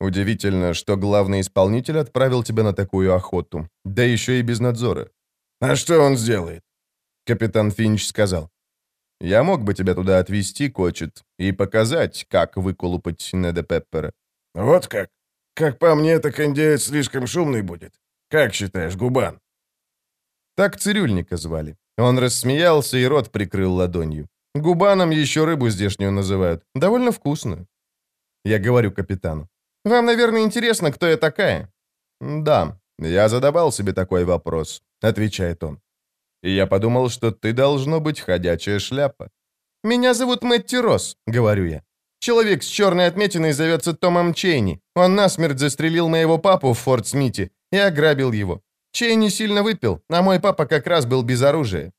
Удивительно, что главный исполнитель отправил тебя на такую охоту, да еще и без надзора. А что он сделает? Капитан Финч сказал. Я мог бы тебя туда отвезти, Кочет, и показать, как выколупать Неда Пеппера. Вот как? Как по мне, так индеец слишком шумный будет. Как считаешь, Губан? Так цирюльника звали. Он рассмеялся и рот прикрыл ладонью. Губаном еще рыбу здешнюю называют. Довольно вкусную. Я говорю капитану. «Вам, наверное, интересно, кто я такая?» «Да, я задавал себе такой вопрос», — отвечает он. «И я подумал, что ты должно быть ходячая шляпа». «Меня зовут Мэтти Росс», — говорю я. «Человек с черной отметиной зовется Томом Чейни. Он насмерть застрелил моего папу в Форт Смите и ограбил его. Чейни сильно выпил, а мой папа как раз был без оружия».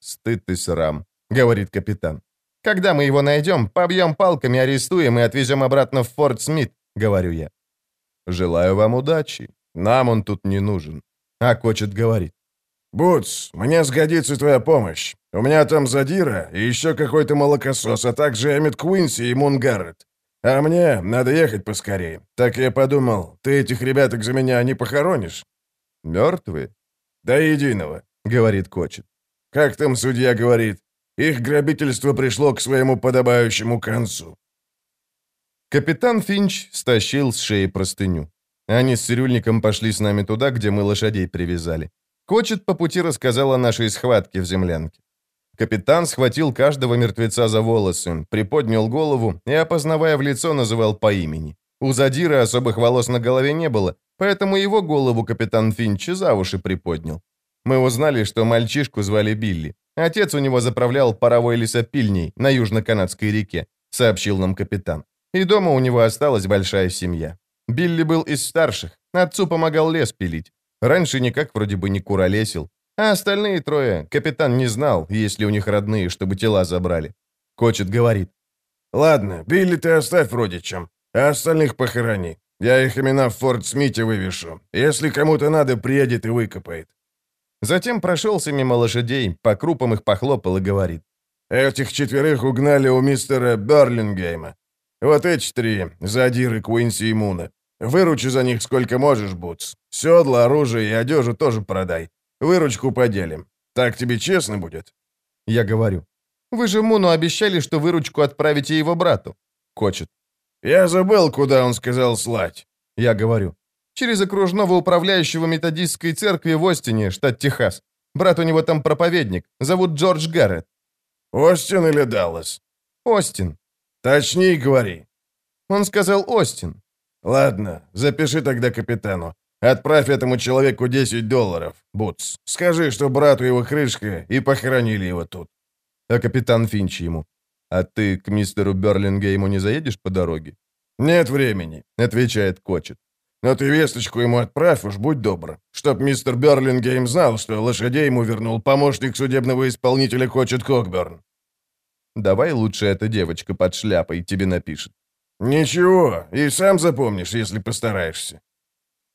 «Стыд и срам», — говорит капитан. «Когда мы его найдем, побьем палками, арестуем и отвезем обратно в Форт Смит», — говорю я. «Желаю вам удачи. Нам он тут не нужен». А Кочет говорит. «Бутс, мне сгодится твоя помощь. У меня там задира и еще какой-то молокосос, а также Эммет Куинси и Мун Гаррет. А мне надо ехать поскорее. Так я подумал, ты этих ребяток за меня не похоронишь?» «Мертвые?» «До единого», — говорит Кочет. «Как там судья говорит? Их грабительство пришло к своему подобающему концу». Капитан Финч стащил с шеи простыню. Они с цирюльником пошли с нами туда, где мы лошадей привязали. Кочет по пути рассказал о нашей схватке в землянке. Капитан схватил каждого мертвеца за волосы, приподнял голову и, опознавая в лицо, называл по имени. У Задира особых волос на голове не было, поэтому его голову капитан Финч за уши приподнял. Мы узнали, что мальчишку звали Билли. Отец у него заправлял паровой лесопильней на южно-канадской реке, сообщил нам капитан. И дома у него осталась большая семья. Билли был из старших, отцу помогал лес пилить. Раньше никак вроде бы не куролесил. А остальные трое капитан не знал, есть ли у них родные, чтобы тела забрали. Кочет говорит. «Ладно, Билли ты оставь родичам, а остальных похорони. Я их имена в Форт Смите вывешу. Если кому-то надо, приедет и выкопает». Затем прошелся мимо лошадей, по крупам их похлопал и говорит. «Этих четверых угнали у мистера Берлингейма. Вот эти три, Задиры, Куинси и Муна. Выручи за них сколько можешь, Бутс. Седла, оружие и одежду тоже продай. Выручку поделим. Так тебе честно будет?» Я говорю. «Вы же Муну обещали, что выручку отправите его брату». Кочет. «Я забыл, куда он сказал слать». Я говорю. «Через окружного управляющего методистской церкви в Остине, штат Техас. Брат у него там проповедник. Зовут Джордж Гаррет». «Остин или Даллас?» «Остин». «Точнее говори». Он сказал «Остин». «Ладно, запиши тогда капитану. Отправь этому человеку 10 долларов, Бутс. Скажи, что брату его крышка, и похоронили его тут». А капитан Финч ему. «А ты к мистеру Берлингейму не заедешь по дороге?» «Нет времени», — отвечает Кочет. «Но ты весточку ему отправь, уж будь добр, чтоб мистер Берлингейм знал, что лошадей ему вернул помощник судебного исполнителя Кочет Кокберн». «Давай лучше эта девочка под шляпой тебе напишет». «Ничего, и сам запомнишь, если постараешься».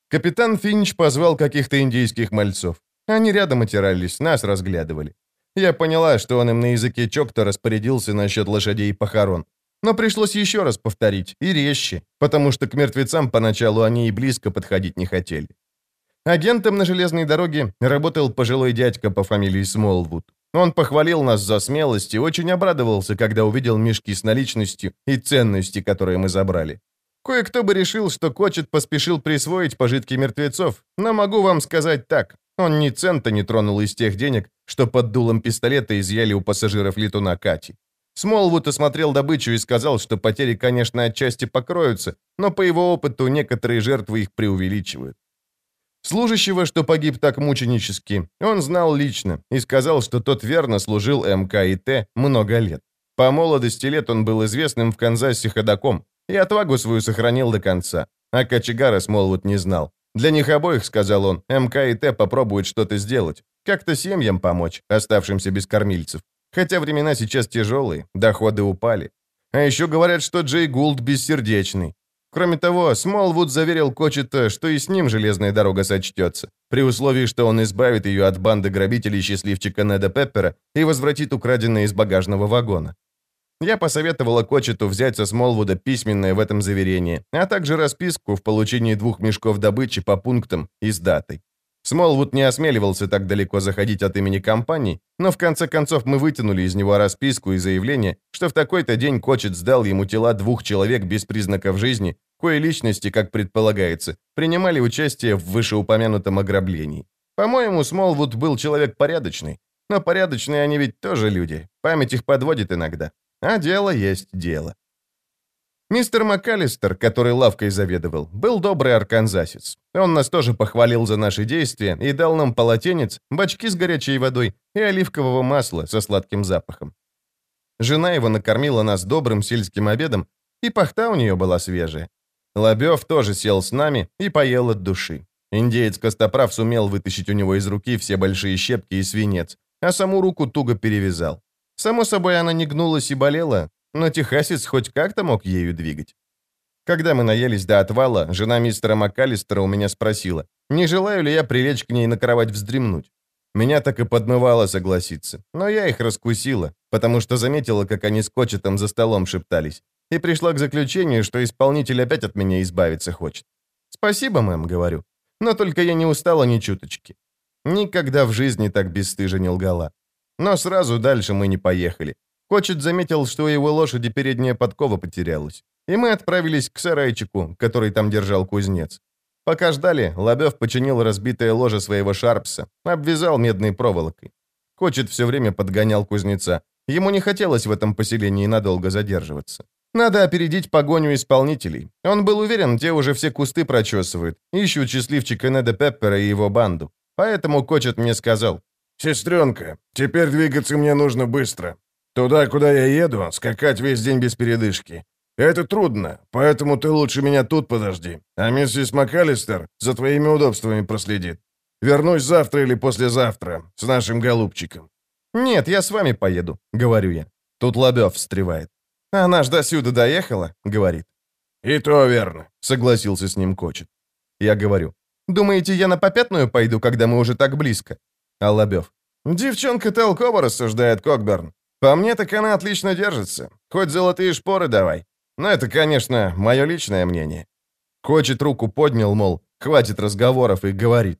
Капитан Финч позвал каких-то индейских мальцов. Они рядом отирались, нас разглядывали. Я поняла, что он им на языке чокта распорядился насчет лошадей и похорон. Но пришлось еще раз повторить, и резче, потому что к мертвецам поначалу они и близко подходить не хотели. Агентом на железной дороге работал пожилой дядька по фамилии Смолвуд. Он похвалил нас за смелость и очень обрадовался, когда увидел мешки с наличностью и ценности, которые мы забрали. Кое-кто бы решил, что Кочет поспешил присвоить пожитки мертвецов, но могу вам сказать так. Он ни цента не тронул из тех денег, что под дулом пистолета изъяли у пассажиров летуна Кати. Смолвуд осмотрел добычу и сказал, что потери, конечно, отчасти покроются, но по его опыту некоторые жертвы их преувеличивают. Служащего, что погиб так мученически, он знал лично и сказал, что тот верно служил МК и Т много лет. По молодости лет он был известным в Канзасе ходаком и отвагу свою сохранил до конца. А Кочегара Смолвуд не знал. Для них обоих, сказал он, МК и Т попробуют что-то сделать. Как-то семьям помочь, оставшимся без кормильцев. Хотя времена сейчас тяжелые, доходы упали. А еще говорят, что Джей Гулд бессердечный. Кроме того, Смолвуд заверил Кочета, что и с ним железная дорога сочтется, при условии, что он избавит ее от банды грабителей счастливчика Неда Пеппера и возвратит украденное из багажного вагона. Я посоветовала Кочету взять со Смолвуда письменное в этом заверение, а также расписку в получении двух мешков добычи по пунктам и с датой. Смолвуд не осмеливался так далеко заходить от имени компании, но в конце концов мы вытянули из него расписку и заявление, что в такой-то день Кочет сдал ему тела двух человек без признаков жизни, кои личности, как предполагается, принимали участие в вышеупомянутом ограблении. По-моему, Смолвуд был человек порядочный, но порядочные они ведь тоже люди, память их подводит иногда. А дело есть дело. Мистер МакАлистер, который лавкой заведовал, был добрый арканзасец. Он нас тоже похвалил за наши действия и дал нам полотенец, бачки с горячей водой и оливкового масла со сладким запахом. Жена его накормила нас добрым сельским обедом, и пахта у нее была свежая. Лобёв тоже сел с нами и поел от души. Индеец Костоправ сумел вытащить у него из руки все большие щепки и свинец, а саму руку туго перевязал. Само собой, она не гнулась и болела, но техасец хоть как-то мог ею двигать. Когда мы наелись до отвала, жена мистера МакАлистера у меня спросила, не желаю ли я прилечь к ней на кровать вздремнуть. Меня так и подмывало согласиться, но я их раскусила, потому что заметила, как они с Кочетом за столом шептались, и пришла к заключению, что исполнитель опять от меня избавиться хочет. «Спасибо, мэм», — говорю, но только я не устала ни чуточки. Никогда в жизни так бесстыжа не лгала. Но сразу дальше мы не поехали. Кочет заметил, что у его лошади передняя подкова потерялась. И мы отправились к сарайчику, который там держал кузнец. Пока ждали, Лобёв починил разбитое ложе своего шарпса, обвязал медной проволокой. Кочет все время подгонял кузнеца. Ему не хотелось в этом поселении надолго задерживаться. Надо опередить погоню исполнителей. Он был уверен, те уже все кусты прочесывают, ищут счастливчика Неда Пеппера и его банду. Поэтому Кочет мне сказал, «Сестренка, теперь двигаться мне нужно быстро. Туда, куда я еду, скакать весь день без передышки. Это трудно, поэтому ты лучше меня тут подожди, а миссис МакАлистер за твоими удобствами проследит. Вернусь завтра или послезавтра с нашим голубчиком». «Нет, я с вами поеду», — говорю я. Тут Лобёв встревает. «Она ж до сюда доехала», — говорит. «И то верно», — согласился с ним Кочет. Я говорю. «Думаете, я на попятную пойду, когда мы уже так близко?» А Лобёв. «Девчонка толково рассуждает, Кокберн. По мне, так она отлично держится. Хоть золотые шпоры давай. Но это, конечно, мое личное мнение». Кочет руку поднял, мол, хватит разговоров, и говорит.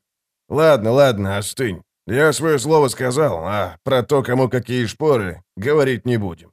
«Ладно, ладно, остынь. Я свое слово сказал, а про то, кому какие шпоры, говорить не будем».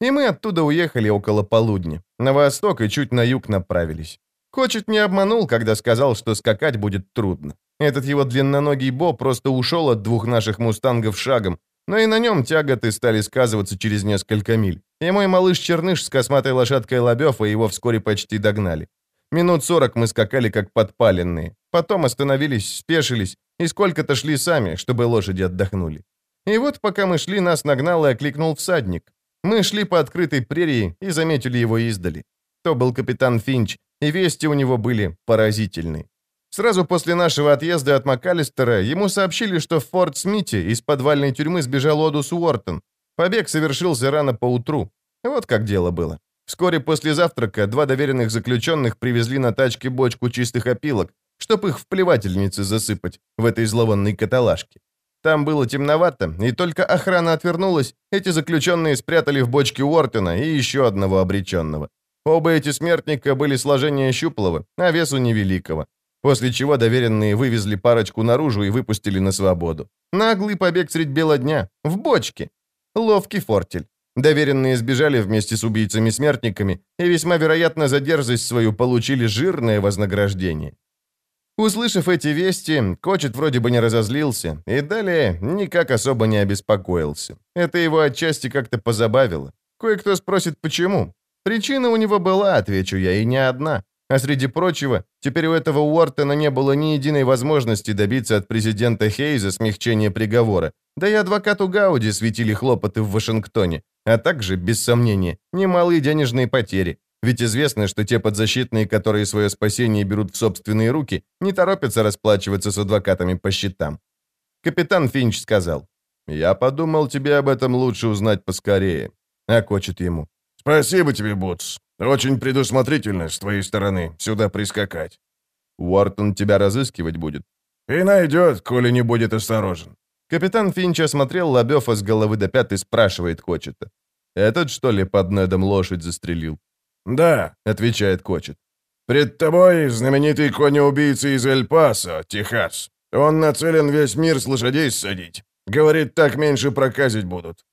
И мы оттуда уехали около полудня. На восток и чуть на юг направились. Кочет не обманул, когда сказал, что скакать будет трудно. Этот его длинноногий Бо просто ушел от двух наших мустангов шагом, но и на нем тяготы стали сказываться через несколько миль. И мой малыш Черныш с косматой лошадкой Лобёва его вскоре почти догнали. Минут сорок мы скакали как подпаленные. Потом остановились, спешились и сколько-то шли сами, чтобы лошади отдохнули. И вот пока мы шли, нас нагнал и окликнул всадник. Мы шли по открытой прерии и заметили его издали. То был капитан Финч, и вести у него были поразительные. Сразу после нашего отъезда от МакАлистера ему сообщили, что в Форт Смите из подвальной тюрьмы сбежал Одус Уортон. Побег совершился рано поутру. Вот как дело было. Вскоре после завтрака два доверенных заключенных привезли на тачке бочку чистых опилок, чтоб их в плевательнице засыпать в этой зловонной каталажке. Там было темновато, и только охрана отвернулась, эти заключенные спрятали в бочке Уортона и еще одного обреченного. Оба эти смертника были сложения щуплого, а весу невеликого. После чего доверенные вывезли парочку наружу и выпустили на свободу. Наглый побег средь бела дня. В бочке. Ловкий фортель. Доверенные сбежали вместе с убийцами-смертниками и весьма вероятно за дерзость свою получили жирное вознаграждение. Услышав эти вести, Кочет вроде бы не разозлился и далее никак особо не обеспокоился. Это его отчасти как-то позабавило. Кое-кто спросит, почему. Причина у него была, отвечу я, и не одна. А среди прочего, теперь у этого Уортона не было ни единой возможности добиться от президента Хейза смягчения приговора. Да и адвокату Гауди светили хлопоты в Вашингтоне, а также, без сомнения, немалые денежные потери. Ведь известно, что те подзащитные, которые свое спасение берут в собственные руки, не торопятся расплачиваться с адвокатами по счетам. Капитан Финч сказал, «Я подумал, тебе об этом лучше узнать поскорее». А кочет ему, «Спасибо тебе, Бутс. Очень предусмотрительно с твоей стороны сюда прискакать. Уортон тебя разыскивать будет. И найдет, коли не будет осторожен. Капитан Финч осмотрел Лобёфа с головы до пят и спрашивает Кочета. Этот, что ли, под Недом лошадь застрелил? «Да», — отвечает Кочет. «Пред тобой знаменитый конеубийца из Эль-Пасо, Техас. Он нацелен весь мир с лошадей ссадить. Говорит, так меньше проказить будут.